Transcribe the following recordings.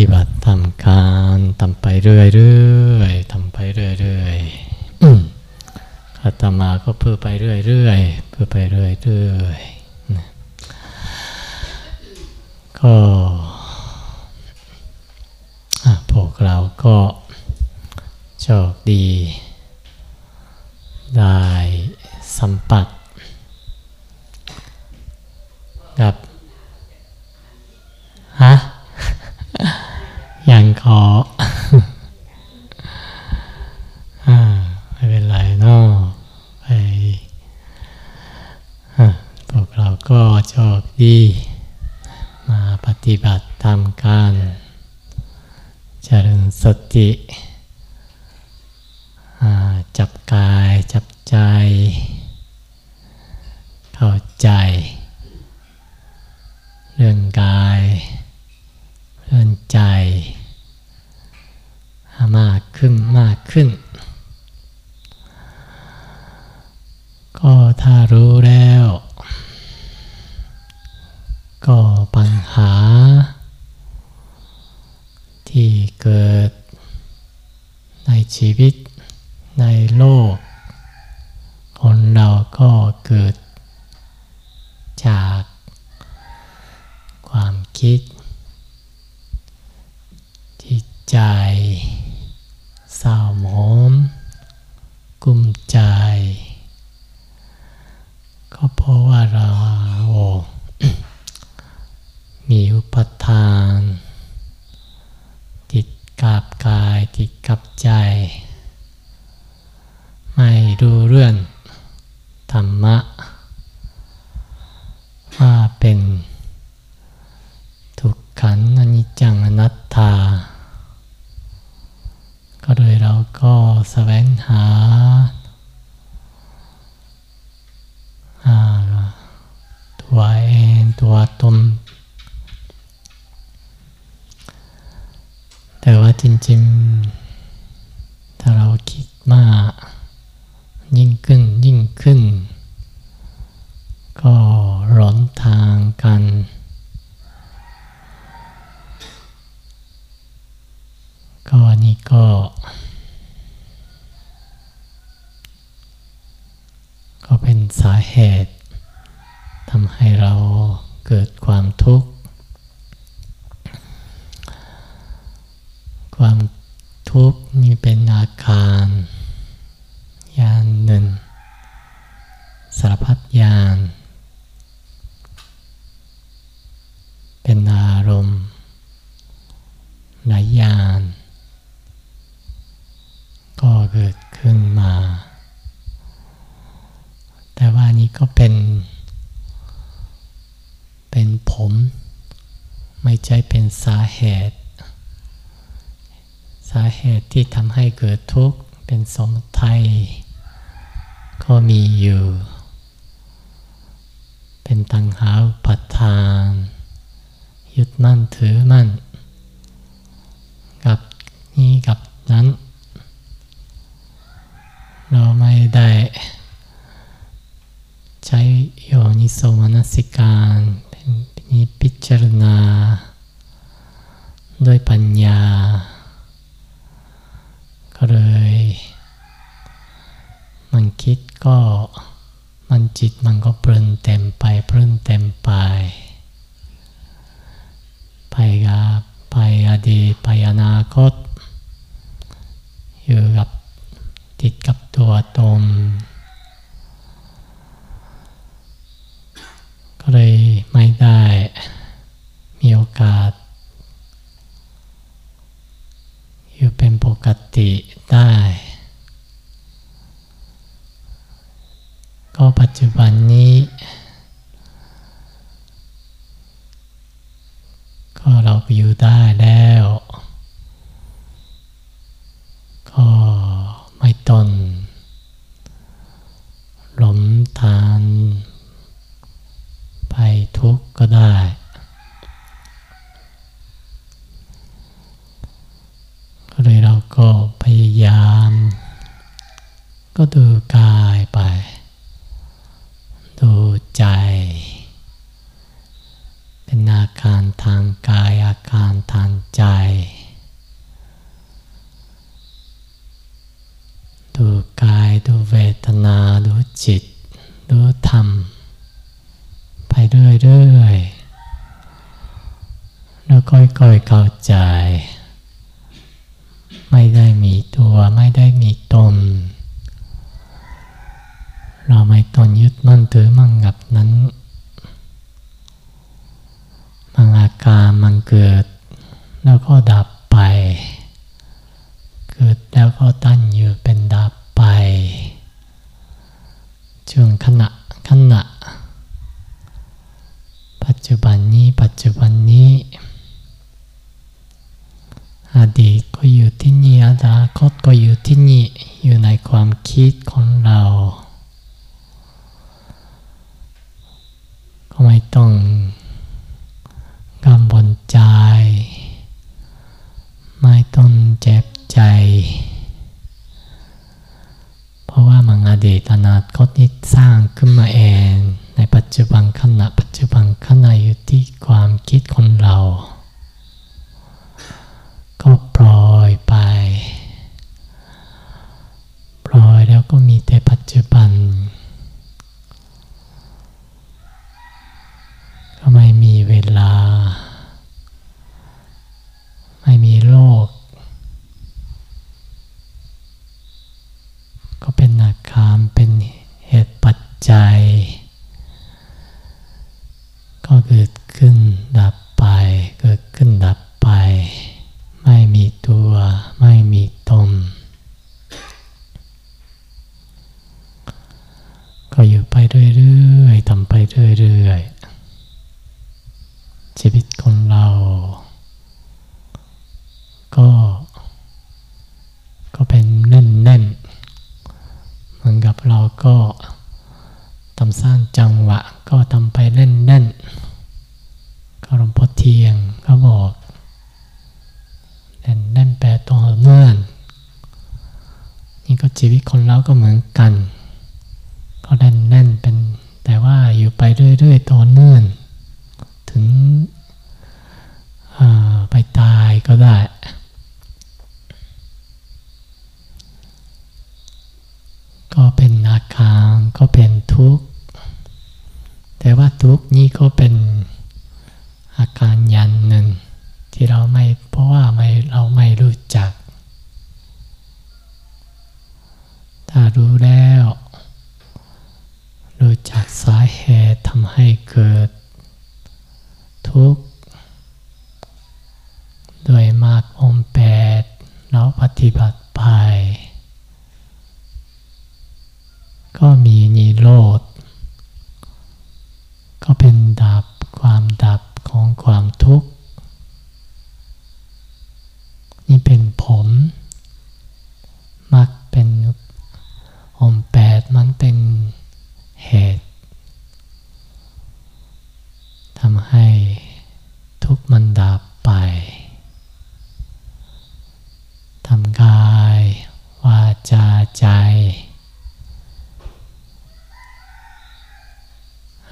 ฏิบัติทำการทำไปเรื่อยๆทำไปเรื่อยๆอาตมาก็เพื่อไปเรื่อยๆเพื่อไปเรื่อยๆก็พวกเราก็โชคดี ได้สัมผัสกับฮะ ขออ่าไม่เป็นไรเนาะไปอะพวกเราก็โชคดี มาปฏิบัติตามการเจริญสติอ่าจับกายจับใจ เข้าใจ เรื่องกาย เรื่องใจมากขึ้นมากขึ้น ก็ถ้ารู้แล้ว ก็ปัญหา ที่เกิดในชีวิตในโลก คนเราก็เกิด จากความคิด จิตใจเศร้าหมองกุ้มใจ ก็เพราะว่าเรามีอุปทาน ติดกับกายติดกับใจ ไม่รู้เรื่องธรรมะ ว่าเป็น ทุกขันธ์อนิจจังอนัตตา ก็เลยเราก็แสวงหาอ่าตัวเองตัวตน แต่ว่าจริงๆ ถ้าเราคิดมาก ยิ่งขึ้นยิ่งขึ้น ก็หลนทางกัน ก็อันนี้ก็ ก็เป็นสาเหตุทำให้เราเกิดความทุกข์ ความทุกข์นี่เป็นอาการยานหนึ่งสารพัดยาน เป็นอารมณ์หลายยาน ก็เกิดขึ้นมา แต่ว่านี้ก็เป็น เป็นผม ไม่ใช่เป็นสาเหตุ สา เหตุที่ทำให้เกิดทุกข์เป็นสมุทัยก็มีอยู่ เป็นตังหาปัฏฐาน ยึดมั่นถือมั่น กับนี้กับนั้น เราไม่ได้ใช้โยนิโสมนสิการเป็นนิพิจารณา ด้วยปัญญา ก็เลยมันคิดก็มันจิตมันก็เพลินเต็มไปเพลินเต็มไป ไปกับไปอดีตไปอนาคต อยู่กับติดกับตัวตนก็เลยไม่ได้มีโอกาส อยู่เป็นปกติได้ ก็ปัจจุบันนี้ ก็เราก็อยู่ได้แล้ว ก็ไม่ต้องหลงทานไปทุกข์ก็ได้ ก็เลยเราก็พยายาม ก็ดูกายไป ดูใจ เป็นอา การทางกายอาการทางใจ ดูกายดูเวทนาดูจิต ดูธรรม ไปเรื่อยๆ แล้วค่อยๆเข้าใจ ไม่ได้มีตัวไม่ได้มีตน เราไม่ต้องยึดมั่นถือมั่งกับนั้นบางอา การมันเกิด แล้วก็ดับไป เกิดแล้วก็ตั้งอยู่เป็นดับไปช่วงขณะขณะ ปัจจุบันนี้ปัจจุบันนี้อดีตก็อยู่ที่นี่อนาคตก็อยู่ที่นี่อยู่ในความคิดของเรา ก็ไม่ต้องกังวลใจ ไม่ต้องเจ็บใจ เพราะว่ามังอดีตอนาคตนี้สร้าง ขึ้นมาเอง ในปัจจุบันขณะปัจจุบันขณะอยู่ที่ความคิดของเรา ก็ปล่อยไป ปล่อยแล้วก็มีแต่ปัจจุบัน ก็ไม่มีเวลา ไม่มีโลก ก็เป็นอาการเป็นเห ตุปัจจัย ก็เกิดขึ้นดับไป เกิดขึ้นดับไป ไม่มีตัวไม่มีตน ก็อยู่ไปเรื่อยๆทำไปเรื่อยๆ ชีวิตของเรา ก็ ก็เป็นแน่นๆ เหมือนกับเราก็ทำสร้างจังหวะ ก็ทำไปเล่นๆก็หลวงพ่อเทียงก็บอกเล่นเล่นแปลต่อเนื่องนี่ก็ชีวิตคนเราก็เหมือนกัน ก็เล่นเล่นเป็น แต่ว่าอยู่ไปเรื่อยๆต่อเนื่องถึงไปตายก็ได้ ก็เป็นอาการก็เป็นทุกข์ แต่ว่าทุกข์นี้ก็เป็นอาการยันหนึ่ง ที่เราไม่เพราะว่าไม่เราไม่รู้จัก ถ้ารู้แล้ว รู้จักสาเหตุทำให้เกิด ทุกข์ด้วยมากอมแปดแล้วปฏิบัติไป ก็มีนิโรธ ก็เป็นดับความดับของความทุกข์ นี่เป็นผมกเป็นอมแปดมันเป็นเหตุทำให้ทุกข์มันดับไปทำกายวาจาใจ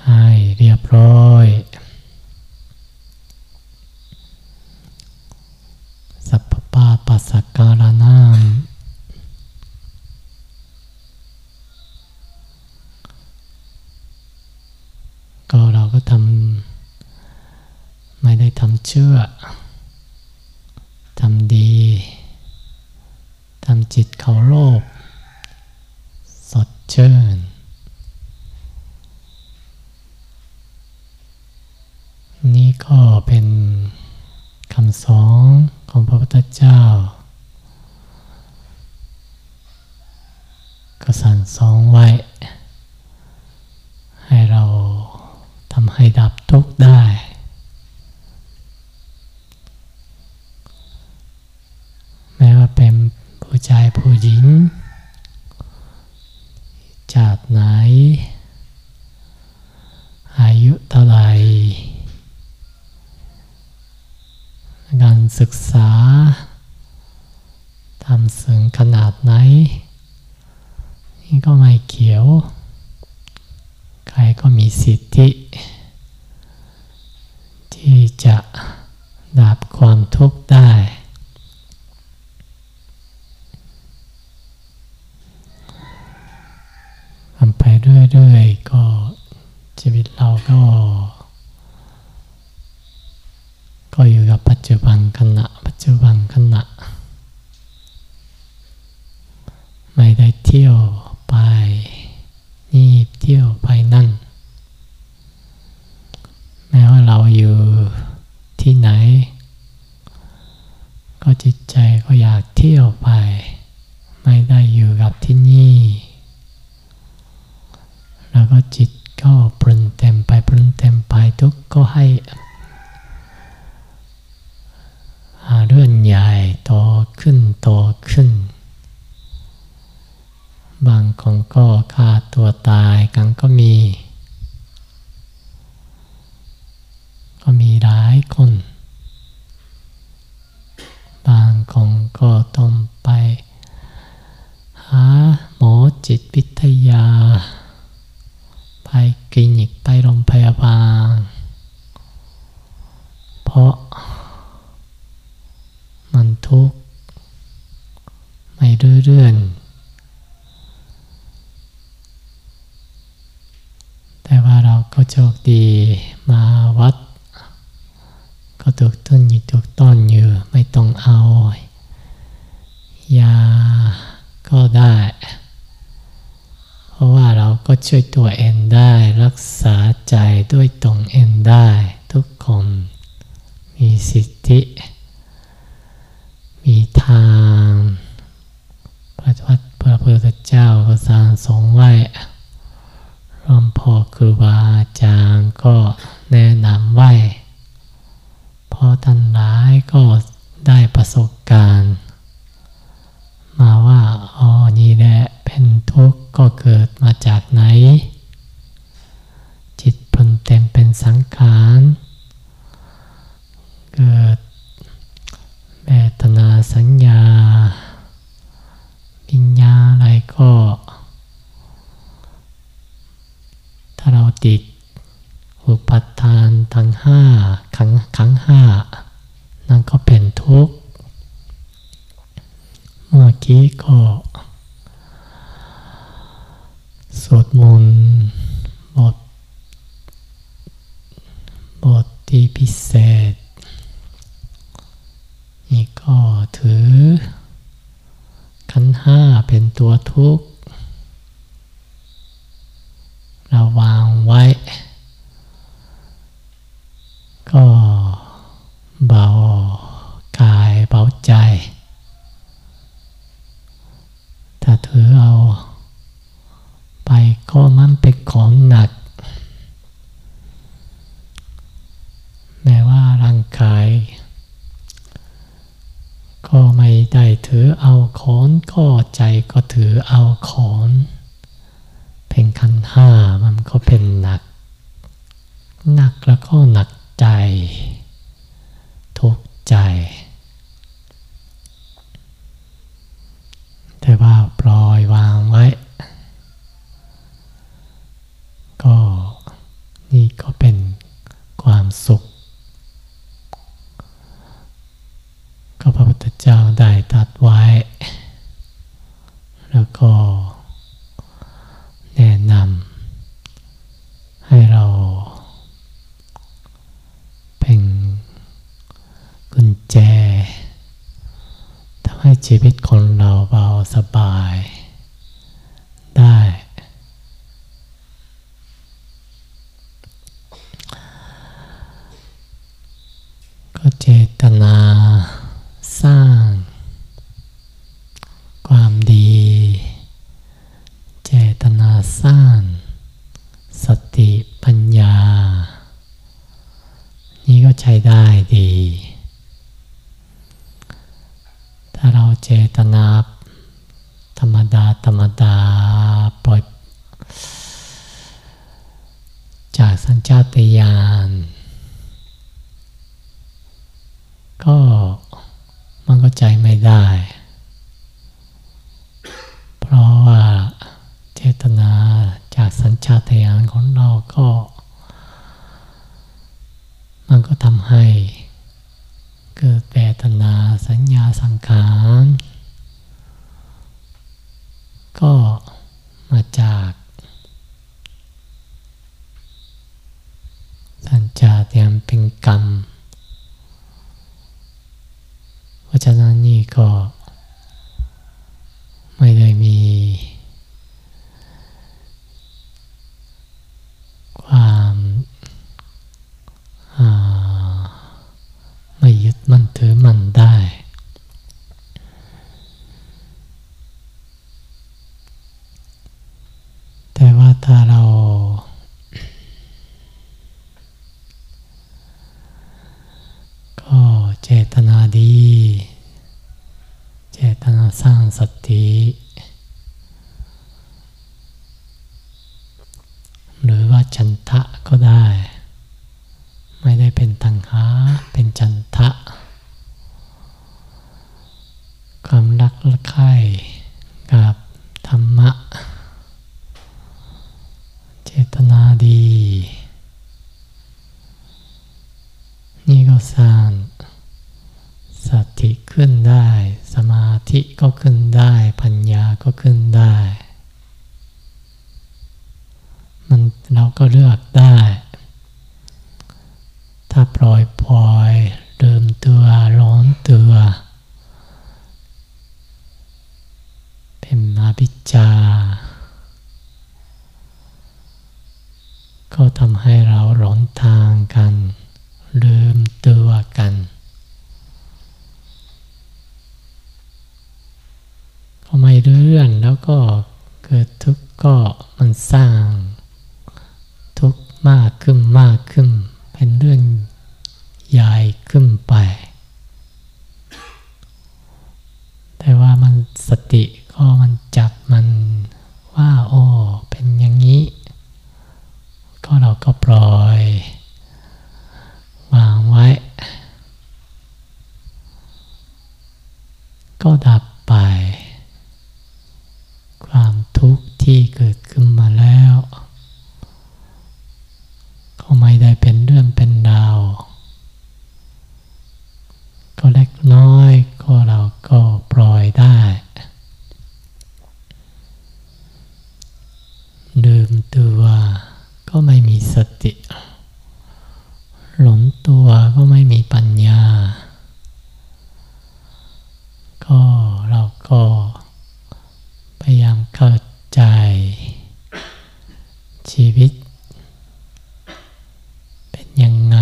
ให้เรียบร้อย สัพพปาปัสสการนามก็เราก็ทำไม่ได้ทำ เชื่อทำดีทำจิตเขาโลภสดชื่น นี่ก็เป็นคำสอนของพระพุทธเจ้า ก็สั่งสอนไว้ ให้เราทำให้ดับทุกข์ได้ แม้ว่าเป็นผู้ชายผู้หญิง จากไหน อายุเท่าไหร่การศึกษาทำสึงขนาดไหน นี่ก็ไม่เกี่ยว ใครก็มีสิทธิ ที่จะ ก็อยู่กับปัจจุบันขณะปัจจุบันขณะ ไม่ได้เที่ยวไปนี่เที่ยวไปนั่น แม้ว่าเราอยู่ที่ไหน ก็จิตใจก็อยากเที่ยวไป ไม่ได้อยู่กับที่นี่ แล้วก็จิตก็ปรุนเต็มไปปรุนเต็มไปทุกก็ให้เรื่องใหญ่โตขึ้นโตขึ้น บางคนก็ฆ่าตัวตาย ก็มี ก็มีหลายคน บางคนก็ต้องไปหาหมอจิตวิทยา ไปคลินิกไปโรงพยาบาล เพราะมันทุกข์ไม่รื่อเรื่อน แต่ว่าเราก็โชคดีมาวัด ก็ถูกต้นอยู่ถูกต้นอยู่ไม่ต้องเอายาก็ ได้เพราะว่าเราก็ช่วยตัวเองได้ รักษาใจด้วยตรงเองได้ ทุกคนมีสิทธิ มีทางพระวัดพระพุทธเจ้าก็สร้างสงไว้รวมพ่อครูบาอาจารย์ก็แนะนำไว้พอท่านหลายก็ได้ประสบการณ์ มาว่าอ๋อนี่แหละเป็นทุกข์ก็เกิดมาจากไหน จิตปรุนเต็มเป็นสังขารเกิดเวทนาสัญญาปิญญาอะไรก็ ถ้าเราติดอุปัฏฐานทั้งห้าขังขังห้านั่นก็เป็นทุกข์ เมื่อกี้ก็สวดมนต์บทบทที่พิเศษ นี่ก็ถือ ขันห้าเป็นตัวทุกข์เราวางไว้ ก็เบากายเบาใจ ถือเอา ไปก็มันเป็นของหนักแม้ว่าร่างกาย ก็ไม่ได้ถือเอาขอนก็ใจก็ถือเอาขอนเป็นขันห้ามันก็เป็นหนัก หนักแล้วก็หนักใจ ทุกใจ แต่ ว่าปล่อยวางไว้ ก็นี่ก็เป็นความสุข ก็พระพุทธเจ้าได้ตรัดไว้ แล้วก็แนะนำให้เรา เป็นกุญแจทำให้ชีวิตคนเราเบาสบายได้ ก็เจตนาสร้าง ความดี เจตนาสร้าง สติปัญญา นี่ก็ใช้ได้ดี ถ้าเราเจตนา ธรรมดา ธรรมดา ปล่อย จากสัญชาตญาณ ก็มันก็ใจไม่ได้ เพราะว่าเจตนาจากสัญชาตญาณ ของเราก็ มันก็ทำให้เกิดเวทนาสัญญาสังขารก็มาจากสัญชาเตญาณเป็นกรรมะฉะนั้นนี่ก็ไม่ได้มี ความไม่ยึดมั่นถือมั่นได้ แต่ว่าถ้าเราก็เจตนาดี เจตนาสร้างสติ หรือว่า ฉันทะก็ได้ ไม่ได้เป็นตังหาเป็นจันทะ ความรักละใคร่กับธรรมะ เจตนาดี นี่ก็สร้างสติขึ้นได้ สมาธิก็ขึ้นได้ ปัญญาก็ขึ้นได้ มันเราก็เลือกได้ ถ้าปล่อยปล่อยเดิมตัวร้อนตัว เป็นมาพิจา ก็ทำให้เราหลงทางกันลืมตัวกันก็ไม่เรื่อนแล้วก็เกิดทุกข์ก็มันสร้าง มากขึ้นมากขึ้น เป็นเรื่องใหญ่ขึ้นไป แต่ว่ามันสติก็มันจับมันว่าโอ้เป็นอย่างนี้ ก็เราก็ปล่อยวางไว้ ก็ดับไป ความทุกข์ที่เกิดขึ้นมาแล้ว ก็ ไม่ได้เป็นเรื่องเป็นราว ก็เล็กน้อยก็เราก็ปล่อยได้ดื่มตัวก็ไม่มีสติ หลงตัวก็ไม่มีปัญญา ก็เราก็พยายามเข้าใจ ชีวิต เป็นยังไง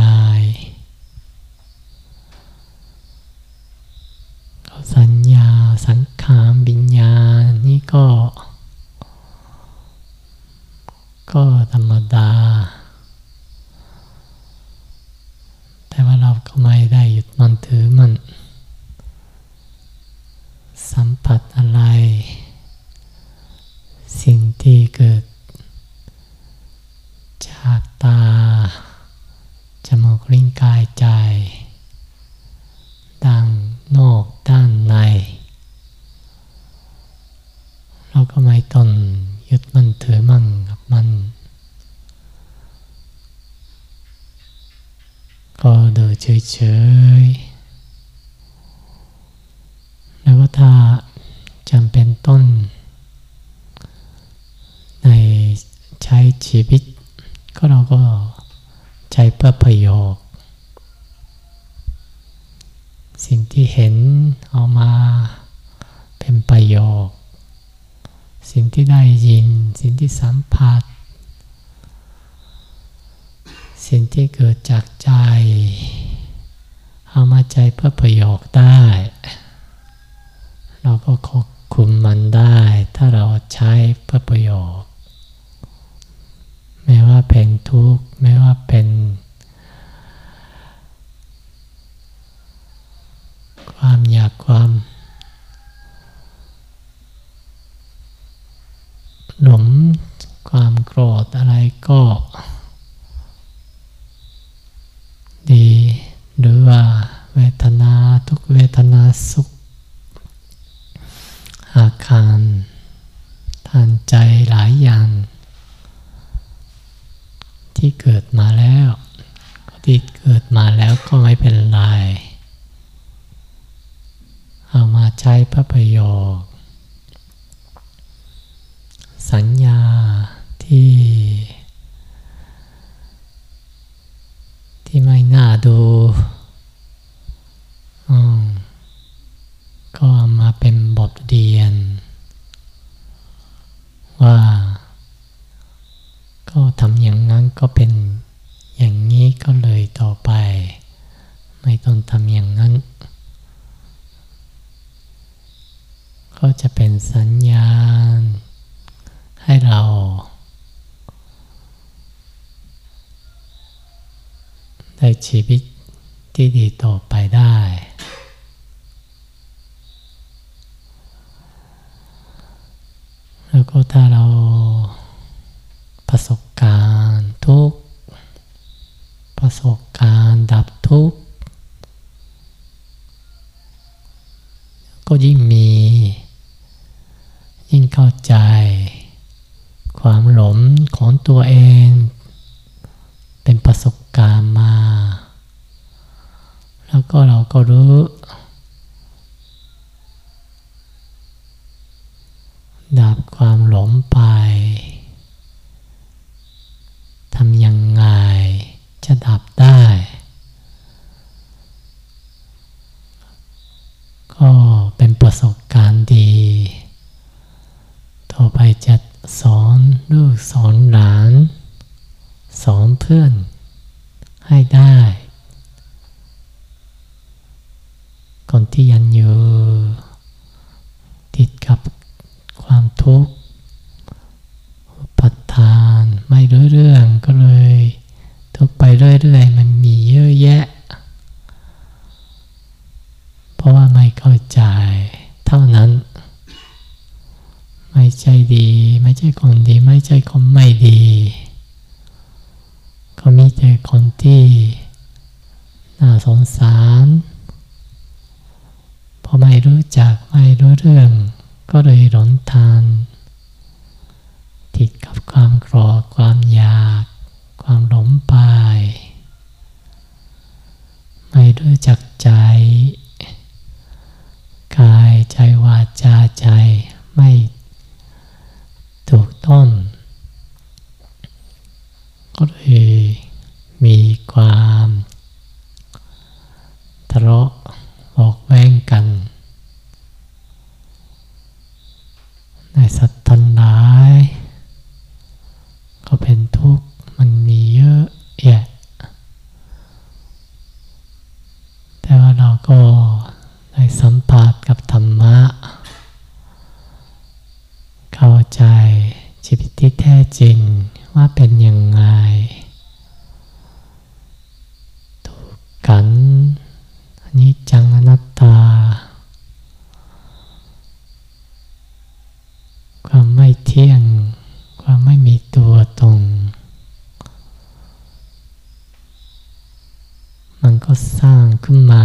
ก็สัญญาสังขารวิญญาณนี่ก็ ก็ธรรมดา แต่ว่าเราก็ ไม่ได้หยุดมันถือมัน สัมผัสอะไร สิ่งที่เกิด จากตา จมูกลิ้นกายใจด้านนอกด้านใน เราก็ไม่ต้องยึดมันถือมั่งกับมัน ก็เดินเฉยๆ แล้วก็ถ้าจำเป็นต้น ในใช้ชีวิต ก็เราก็ใช้เพื่อประโยชน์ สิ่งที่เห็นเอามาเป็นประ โยชน์สิ่งที่ได้ยิน สิ่งที่สัมผัส สิ่งที่เกิดจากใจ เอามาใจเพื่อประโยชน์ได้ เราก็ควบคุมมันได้ ถ้าเราใช้เพื่อประโยชน์ไม่ว่าเป็นทุกข์ไม่ว่าเป็นความอยากความ หลงความโกรธอะไรก็ ดี หรือว่าเวทนาทุกเวทนาสุข อาการทางใจหลายอย่าง ที่เกิดมาแล้วที่เกิดมาแล้วก็ไม่เป็นไร เอามาใช้พื่อประโยชน์ สัญญาที่ ที่ไม่น่าดูก็มาเป็นบทเรียน ว่า ก็ทำอย่างนั้นก็เป็นอย่างนี้ก็เลยต่อไป ไม่ต้องทำอย่างนั้น ก็จะเป็นสัญญาณ ให้เรา ได้ชีวิตที่ดีต่อไปได้ แล้วก็ถ้าเราประสบการณ์ทุกประสบการณ์ดับทุกข์ก็ยิ่งมี ยิ่งเข้าใจ ความหลงของตัวเอง เป็นประสบการณ์มา แล้วก็เราก็รู้ ดับความหลงไปทำยังไงจะดับได้ ก็เประสบการณ์ดี ต่อไปจะสอนลูกสอนหลาน สอนเพื่อนให้ได้ คนที่ยังอยู่ติดกับความทุกข์ปัดทานไม่รู้เรื่องก็เลย ทุกไปเรื่อยๆ มันมีเยอะแยะ เพราะว่าไม่เข้าใจ เท่านั้น ไม่ใช่ดี ไม่ใช่คนดี ไม่ใช่คนไม่ดีก็มีแต่คนที่น่าสงสารพอไม่รู้จักไม่รู้เรื่อง ก็เลยหลงทาน ติดกับความโกรธความอยาก ความหลงไป ไม่รู้จักใจ กายใจวาจาใจไม่ถูกต้อง ก็เลยมีความทะเลาะบอกแว้งกัน ในสัตว์ทั้งหลาย ก็เป็นทุกข์มันมีเยอะแยะ แต่ว่าเราก็ได้สัมผัสกับธรรมะ เข้าใจชีวิตที่แท้จริงว่าเป็นยังไง กันนี้จังอนัตตา ความไม่เที่ยง ความไม่มีตัวตรง มันก็สร้างขึ้นมา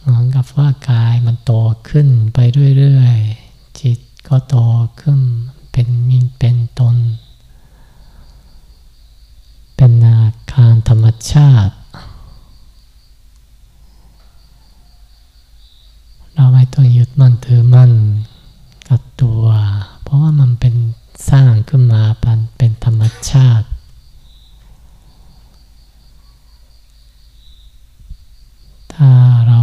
เหมือนกับว่ากายมันโตขึ้นไปเรื่อยๆ จิตก็โตขึ้น เป็นมีเป็นตน เป็นอาการธรรมชาติ เราไม่ต้องยึดมั่นถือมั่นกับตัว เพราะว่ามันเป็นสร้างขึ้นมาเป็นธรรมชาติ ถ้าเรา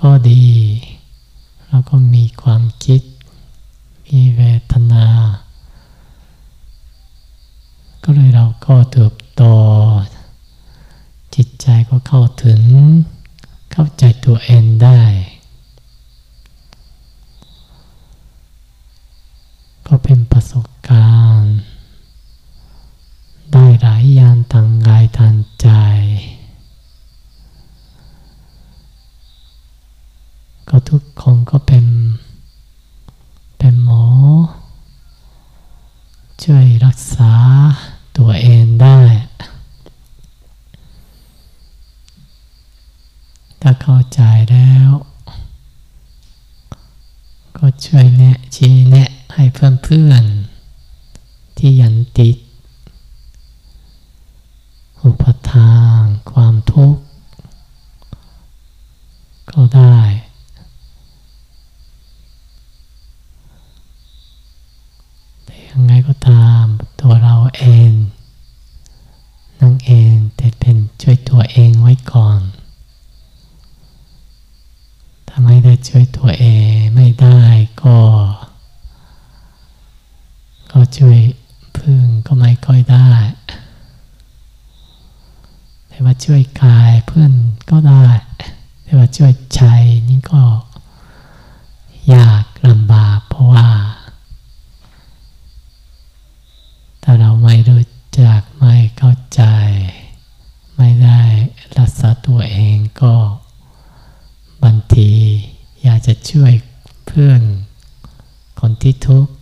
ก็ดี เราก็มีความคิด มีเวทนา ก็เลยเราก็เติบโต จิตใจก็เข้าถึง เข้าใจตัวเองได้ ก็เป็นประสบการณ์ ได้หลายอย่างทางกายทางใจ ก็ทุกคนก็เป็น เป็นหมอ ช่วยรักษาตัวเองได้ ถ้าเข้าใจแล้ว ก็ช่วย แนะชี้แนะให้เพื่อนๆที่ยันติด อุปทานความทุกข์ก็ได้ แต่ยังไงก็ตามตัวเราเอง นั่งเองแต่เป็นช่วยตัวเองไว้ก่อน ถ้าไม่ได้ช่วยตัวเองไม่ได้ก็ ก็ ช่วยกายกายเพื่อนก็ได้แต่ว่าช่วยใจนี่ก็ ยากลำบากเพราะว่า ถ้าเราไม่รู้จักไม่เข้าใจ ไม่ได้รักษาตัวเองก็บางทีอยากจะช่วยเพื่อนคนที่ทุกข์